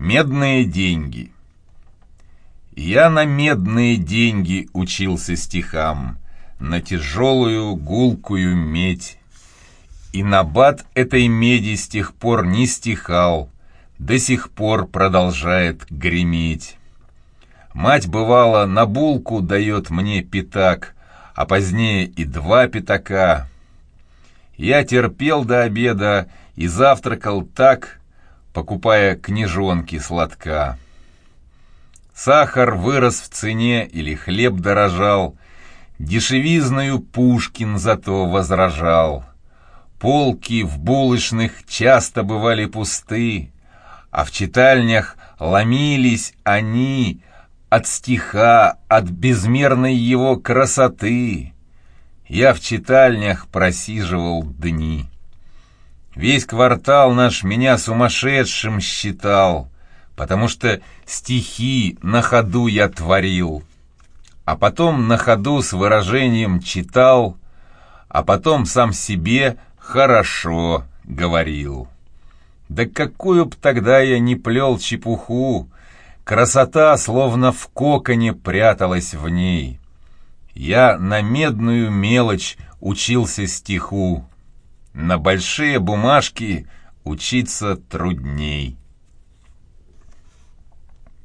Медные деньги. Я на медные деньги учился стихам, на тяжелую гулкую медь. И набат этой меди с тех пор не стихал, до сих пор продолжает греметь. Мать, бывало, на булку дает мне пятак, а позднее и два пятака. Я терпел до обеда и завтракал так, покупая книжонки сладка. Сахар вырос в цене или хлеб дорожал, Дешевизною Пушкин зато возражал. Полки в булочных часто бывали пусты, А в читальнях ломились они От стиха, от безмерной его красоты. Я в читальнях просиживал дни. Весь квартал наш меня сумасшедшим считал, потому что стихи на ходу я творил, а потом на ходу с выражением читал, а потом сам себе хорошо говорил. Да какую б тогда я не плел чепуху, красота словно в коконе пряталась в ней. Я на медную мелочь учился стиху, на большие бумажки учиться трудней.